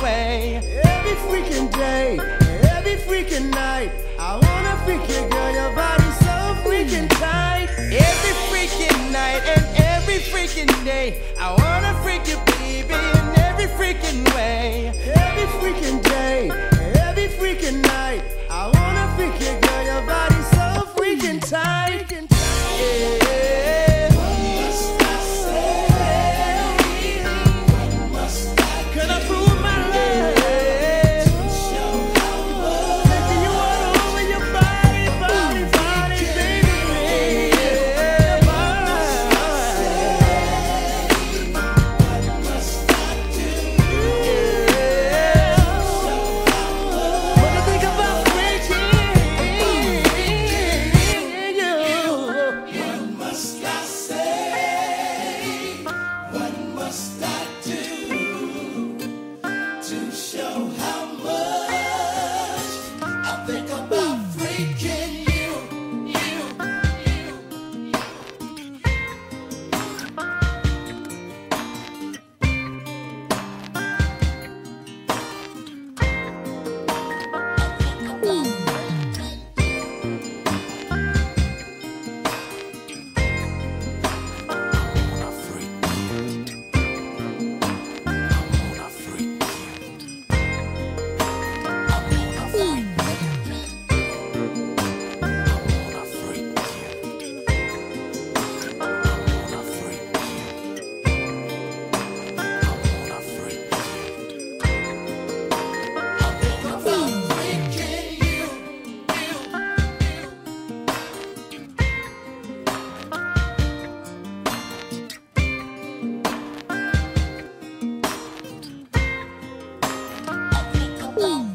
day. show. 你。